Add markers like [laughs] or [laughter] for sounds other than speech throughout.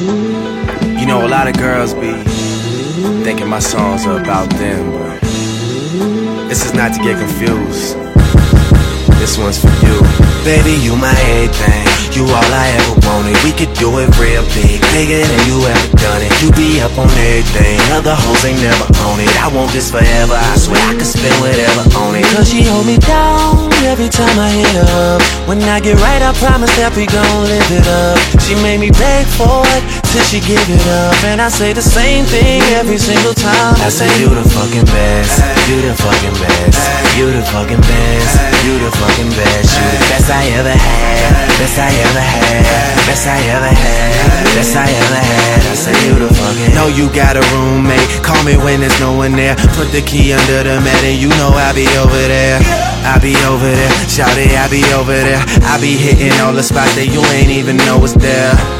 You know, a lot of girls be thinking my songs are about them, but this is not to get confused. This one's for you. Baby, you my everything. You all I ever wanted. We could do it real big, bigger than you ever done it. You be up on everything. Other hoes ain't never on it. I want this forever. I swear I could spend whatever on it. Cause she hold me down every time I hit up. When I get right, I promise that we gon' live it up. She made me beg for it till she give it up. And I say the same thing every single time. I say you the fucking best. You the fucking best. You the fucking best. You the fucking best. You the best I ever had. Best I ever had. Best I ever had. Best I ever had. I say you the fucking. Know you got a roommate. Call me when there's no one there. Put the key under the mat and you know I'll be over there. I be over there, shout it, I be over there. I be hitting all the spots that you ain't even know was there.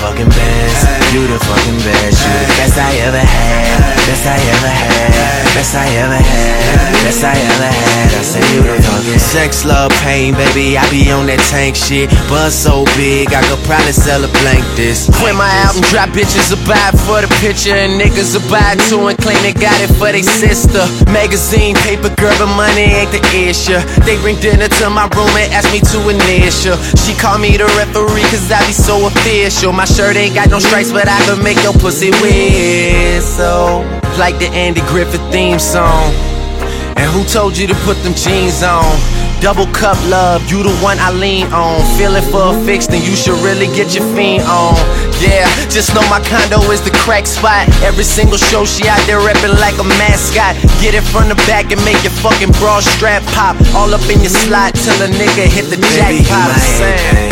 fucking best. You the fucking best. You the best I ever had. Best I ever had. Best I ever had. Best I ever had. Sex, love, pain, baby, I be on that tank shit. Buzz so big, I could probably sell a blank this. When my album drop, bitches will buy for the picture, and niggas will buy too and claim they got it for they sister. Magazine, paper, girl, but money ain't the issue. They bring dinner to my room and ask me to initial. She call me the referee, cause I be so official. My shirt ain't got no stripes, but I can make your pussy whistle. Like the Andy Griffith theme song. Who told you to put them jeans on? Double cup love, you the one I lean on. Feeling for a fix, then you should really get your fiend on. Yeah, just know my condo is the crack spot. Every single show she out there reppin' like a mascot. Get it from the back and make your fucking bra strap pop. All up in your slot till a nigga hit the Baby, jackpot.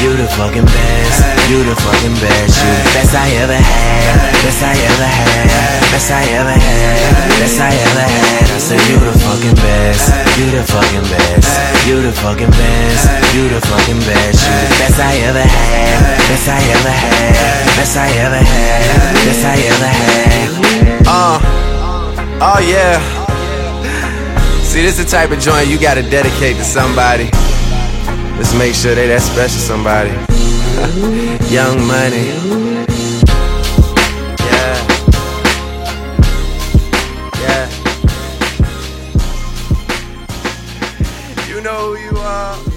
You the fucking best. You the fucking best. You the best I ever had. Best I ever had. Best I ever had. Best I ever had. I say you the fucking best. You the fucking best. You the fucking best. You the fucking best. You the best I ever had. Best I ever had. Best I ever had. Best I ever had. Uh, oh yeah. See, this is the type of joint you gotta dedicate to somebody. Let's make sure they that special somebody. [laughs] Young money. Yeah. Yeah. You know who you are.